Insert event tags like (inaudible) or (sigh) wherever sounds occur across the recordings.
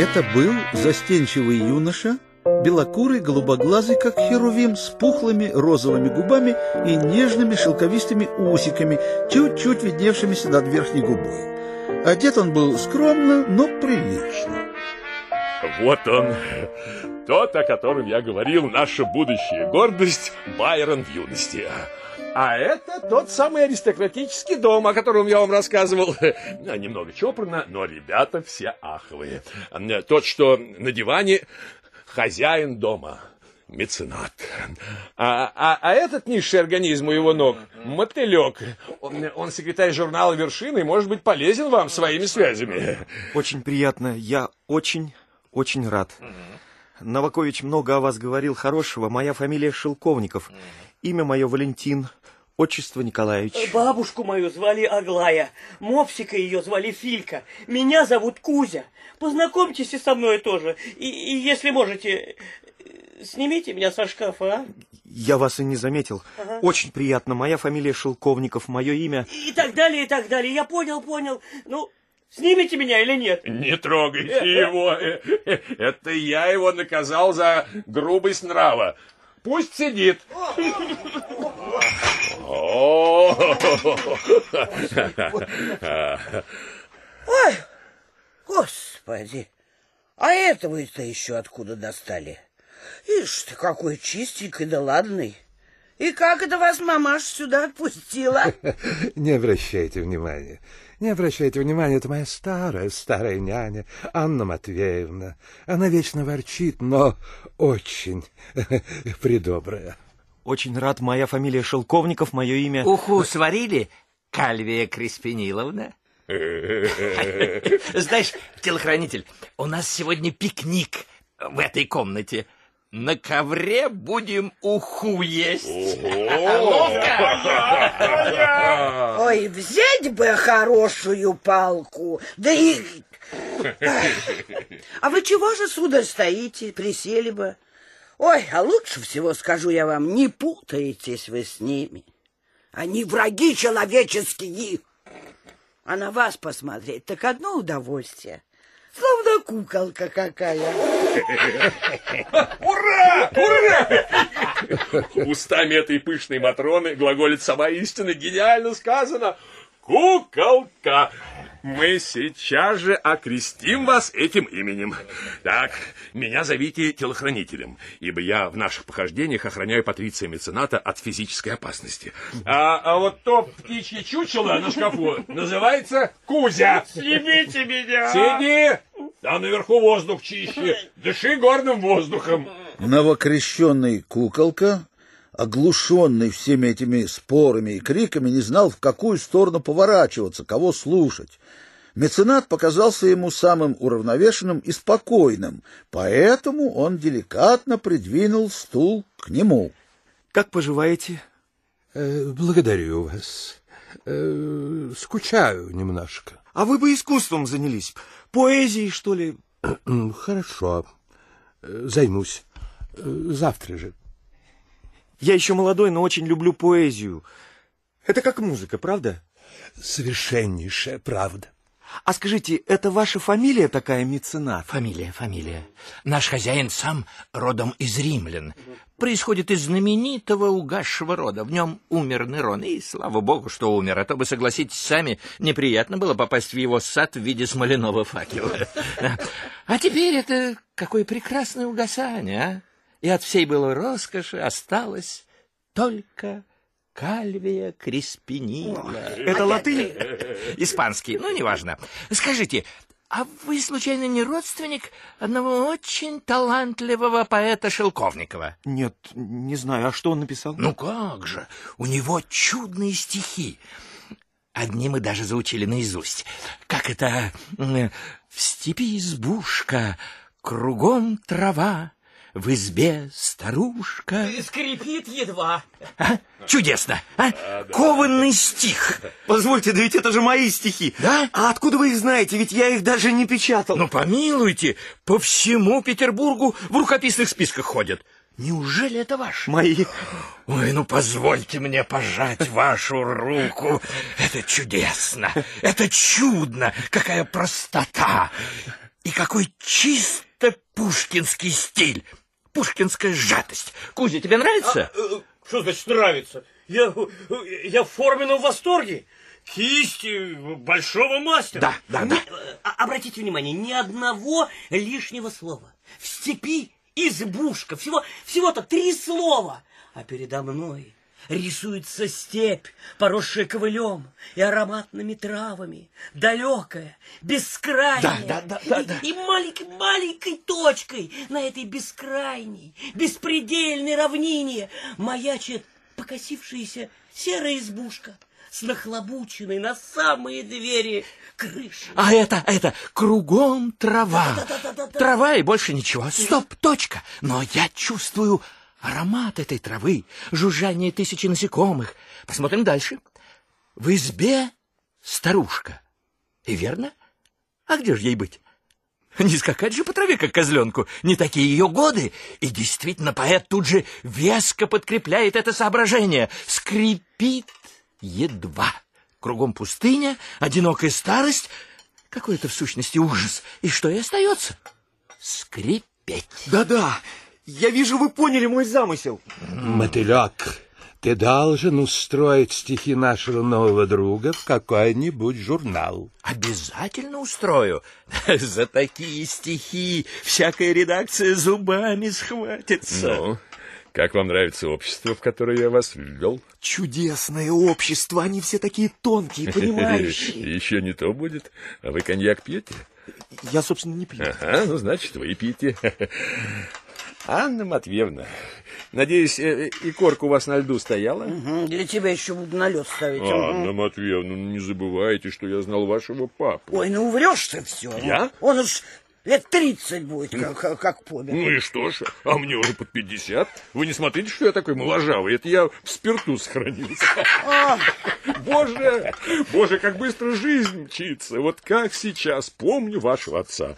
Это был застенчивый юноша, белокурый, голубоглазый, как херувим, с пухлыми розовыми губами и нежными шелковистыми усиками, чуть-чуть видневшимися над верхней губой. Одет он был скромно, но прилично. Вот он, тот, о котором я говорил, наша будущая гордость, Байрон в юности. А это тот самый аристократический дом, о котором я вам рассказывал. (laughs) Немного чопорно, но ребята все аховые. Тот, что на диване, хозяин дома, меценат. А, а, а этот низший организм у его ног – мотылек. Он, он секретарь журнала «Вершина» и может быть полезен вам своими связями. Очень приятно. Я очень, очень рад. Новакович много о вас говорил хорошего. Моя фамилия Шелковников. Имя мое Валентин. Отчество Николаевич. Бабушку мою звали Аглая, мопсика ее звали Филька, меня зовут Кузя. Познакомьтесь и со мной тоже. И, и если можете, э, снимите меня со шкафа, а? Я вас и не заметил. Ага. Очень приятно. Моя фамилия Шелковников, мое имя... И так далее, и так далее. Я понял, понял. Ну, снимите меня или нет? Не трогайте его. Это я его наказал за грубость нрава. Пусть сидит. О, Ой, господи, а этого-то еще откуда достали? Ишь ты, какой чистенький да ладный. И как это вас мамаша сюда отпустила? (laughs) Не обращайте внимания. Не обращайте внимания, это моя старая, старая няня, Анна Матвеевна. Она вечно ворчит, но очень (laughs) придобрая. Очень рад. Моя фамилия Шелковников, мое имя... Уху сварили, Кальвия Креспениловна? (laughs) Знаешь, телохранитель, у нас сегодня пикник в этой комнате. На ковре будем уху есть. Ой, взять бы хорошую палку, да и... А вы чего же, сударь, стоите, присели бы? Ой, а лучше всего, скажу я вам, не путаетесь вы с ними. Они враги человеческие. А на вас посмотреть так одно удовольствие. Словно куколка какая. Ура! Ура! Устами этой пышной Матроны глаголит сама истина. Гениально сказано. Куколка. Мы сейчас же окрестим вас этим именем. Так, меня зовите телохранителем, ибо я в наших похождениях охраняю Патриция Мецената от физической опасности. А, а вот то птичье чучело на шкафу называется Кузя. Снимите меня! Сиди! Там наверху воздух чище. Дыши горным воздухом. Новокрещенный куколка, оглушенный всеми этими спорами и криками, не знал, в какую сторону поворачиваться, кого слушать. Меценат показался ему самым уравновешенным и спокойным, поэтому он деликатно придвинул стул к нему. Как поживаете? Э, благодарю вас. Э, скучаю немножко. А вы бы искусством занялись. Поэзией, что ли? Хорошо. Э, Займусь. Э, Завтра же. Я еще молодой, но очень люблю поэзию. Это как музыка, правда? Совершеннейшая правда. А скажите, это ваша фамилия такая, меценат? Фамилия, фамилия. Наш хозяин сам родом из римлян. Происходит из знаменитого угасшего рода. В нем умер Нерон. И слава богу, что умер. А то бы, согласитесь сами, неприятно было попасть в его сад в виде смоляного факела. (laughs) А теперь это какое прекрасное угасание, а? И от всей было роскоши осталось только Кальвия Креспинила. Это латынь? (laughs) Испанский, ну, неважно. Скажите, а вы, случайно, не родственник одного очень талантливого поэта Шелковникова? Нет, не знаю. А что он написал? Ну как же, у него чудные стихи. Одни мы даже заучили наизусть. Как это? В степи избушка, кругом трава, в избе старушка. Скрипит едва. А? Чудесно, а? Кованный стих. Позвольте, да ведь это же мои стихи. Да? А откуда вы их знаете? Ведь я их даже не печатал. Ну, помилуйте, по всему Петербургу в рукописных списках ходят. Неужели это ваш? Мои. Ой, ну позвольте мне пожать вашу руку. Это чудесно, это чудно, какая простота. И какой чисто пушкинский стиль. Пушкинская сжатость. Кузя, тебе нравится? А, э, что значит нравится? Я, я в форменном восторге. Кисти большого мастера. Да, да, да. А, обратите внимание, ни одного лишнего слова. В степи избушка. Всего, всего-то три слова. А передо мной рисуется степь, поросшая ковылем и ароматными травами, далекая, бескрайняя. Да, да, да, да, и, и маленькой, маленькой точкой на этой бескрайней, беспредельной равнине маячит покосившаяся серая избушка с нахлобученной на самые двери крышей. А это, это, кругом трава. Да, да, да, трава и больше ничего. Стоп, точка. Но я чувствую аромат этой травы, жужжание тысячи насекомых. Посмотрим дальше. В избе старушка. И верно? А где же ей быть? Не скакать же по траве, как козленку. Не такие ее годы. И действительно, поэт тут же веско подкрепляет это соображение. Скрипит едва. Кругом пустыня, одинокая старость. Какой это в сущности ужас. И что и остается? Скрипеть. Да-да, я вижу, вы поняли мой замысел. Мотылек, ты должен устроить стихи нашего нового друга в какой-нибудь журнал. Обязательно устрою. (laughs) За такие стихи всякая редакция зубами схватится. Ну, как вам нравится общество, в которое я вас ввел? Чудесное общество, они все такие тонкие, (laughs) понимающие. Еще не то будет. А вы коньяк пьете? Я, собственно, не пью. Ага, ну, значит, вы и пьете. (laughs) Анна Матвеевна, надеюсь, э, и корка у вас на льду стояла? Угу, для тебя еще буду на лед ставить. Анна. Матвеевна, ну не забывайте, что я знал вашего папу. Ой, ну врешь ты все. Я? Он уж лет тридцать будет, как, как помер. Ну и что ж, а мне уже под пятьдесят. Вы не смотрите, что я такой моложавый. Это я в спирту сохранился. А. Боже, боже, как быстро жизнь мчится. Вот как сейчас помню вашего отца.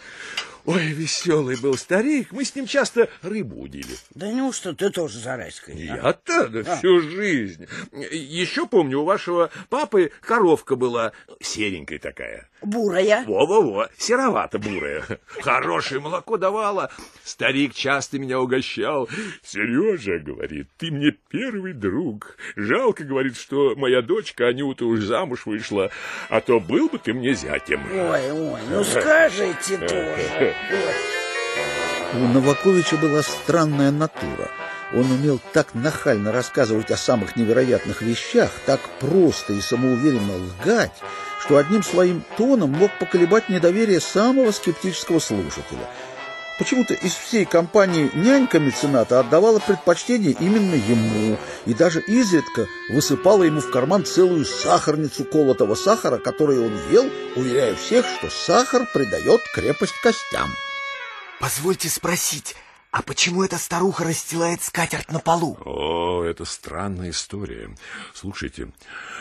Ой, веселый был старик, мы с ним часто рыбу удили. Да неужто ты тоже зарайской? Я-то да, а. всю жизнь. Еще помню, у вашего папы коровка была серенькая такая. Бурая? Во-во-во, серовато-бурая. Хорошее молоко давала. Старик часто меня угощал. Сережа, говорит, ты мне первый друг. Жалко, говорит, что моя дочка Анюта уж замуж вышла, а то был бы ты мне зятем. Ой, ой, ну скажите (laughs) тоже. У Новаковича была странная натура. Он умел так нахально рассказывать о самых невероятных вещах, так просто и самоуверенно лгать, что одним своим тоном мог поколебать недоверие самого скептического слушателя. Почему-то из всей компании нянька мецената отдавала предпочтение именно ему и даже изредка высыпала ему в карман целую сахарницу колотого сахара, который он ел, уверяя всех, что сахар придает крепость костям. Позвольте спросить, а почему эта старуха расстилает скатерть на полу? О, это странная история. Слушайте,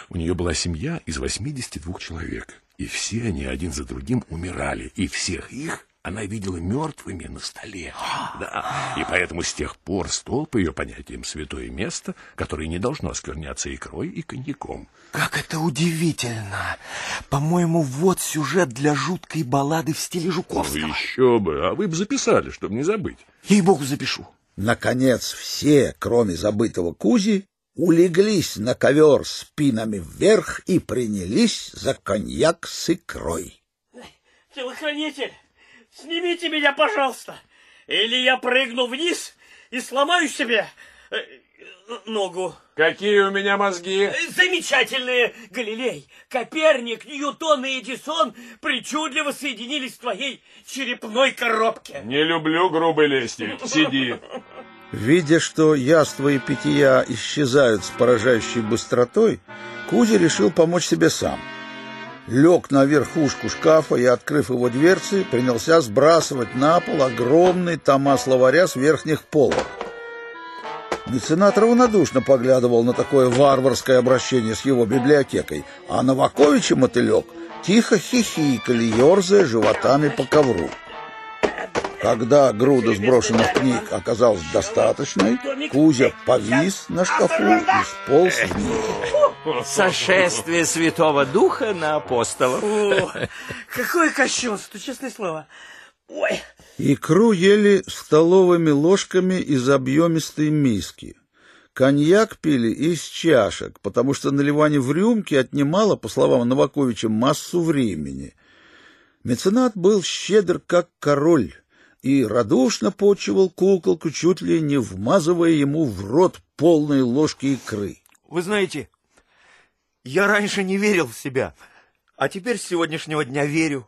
у нее была семья из 82 человек, и все они один за другим умирали, и всех их она видела мертвыми на столе. Да, и поэтому с тех пор стол, по ее понятиям, святое место, которое не должно оскверняться икрой и коньяком. Как это удивительно! По-моему, вот сюжет для жуткой баллады в стиле Жуковского. Ну, еще бы, а вы бы записали, чтобы не забыть. Ей-богу, запишу. Наконец, все, кроме забытого Кузи, улеглись на ковер спинами вверх и принялись за коньяк с икрой. Телохранитель! Снимите меня, пожалуйста, или я прыгну вниз и сломаю себе э, ногу. Какие у меня мозги? Замечательные, Галилей. Коперник, Ньютон и Эдисон причудливо соединились в твоей черепной коробке. Не люблю грубой лести. Сиди. Видя, что яства и питья исчезают с поражающей быстротой, Кузя решил помочь себе сам лег на верхушку шкафа и, открыв его дверцы, принялся сбрасывать на пол огромный тома словаря с верхних полок. Меценат равнодушно поглядывал на такое варварское обращение с его библиотекой, а Новакович и мотылек тихо хихикали, ерзая животами по ковру. Когда груда сброшенных книг оказалась достаточной, Кузя повис на шкафу и сполз вниз. Сошествие Святого Духа на апостолов. О, какое кощунство, честное слово. Ой, Икру ели столовыми ложками из объемистой миски. Коньяк пили из чашек, потому что наливание в рюмки отнимало, по словам Новаковича, массу времени. Меценат был щедр, как король, и радушно почивал куколку, чуть ли не вмазывая ему в рот полные ложки икры. Вы знаете, я раньше не верил в себя, а теперь с сегодняшнего дня верю.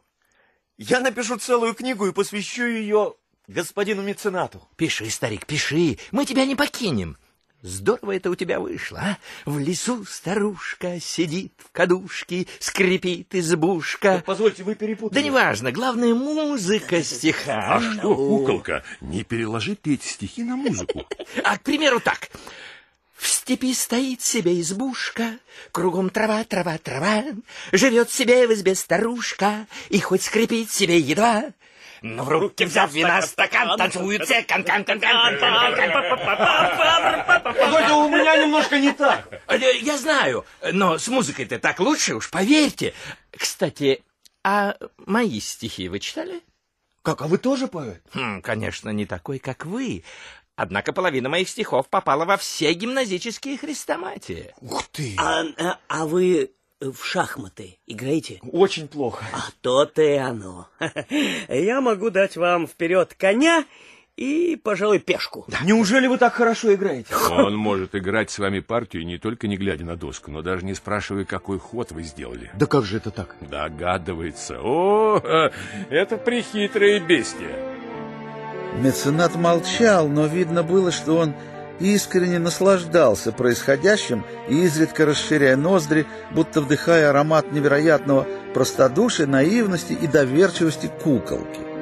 Я напишу целую книгу и посвящу ее господину меценату. Пиши, старик, пиши, мы тебя не покинем. Здорово это у тебя вышло, а? В лесу старушка сидит в кадушке, скрипит избушка. Позвольте, вы перепутали. Да неважно, главное музыка стиха. А что, куколка, не переложить ли эти стихи на музыку? (laughs) А, к примеру, так. В степи стоит себе избушка, Кругом трава, трава, трава, Живет себе в избе старушка, И хоть скрипит себе едва, но в руки взяв вина стакан, танцуют все кан кан кан кан Позвольте, у меня немножко не так. Я знаю, но с музыкой-то так лучше уж, поверьте. Кстати, а мои стихи вы читали? Как, а вы тоже поэт? Хм, конечно, не такой, как вы. Однако половина моих стихов попала во все гимназические хрестоматии. Ух ты! а, а, а вы в шахматы играете? Очень плохо. А то-то и оно. (laughs) Я могу дать вам вперед коня и, пожалуй, пешку. Неужели вы так хорошо играете? Он может играть с вами партию не только не глядя на доску, но даже не спрашивая, какой ход вы сделали. Да как же это так? Догадывается. О, (laughs) это прихитрое бестия. Меценат молчал, но видно было, что он искренне наслаждался происходящим и изредка расширяя ноздри, будто вдыхая аромат невероятного простодушия, наивности и доверчивости куколки.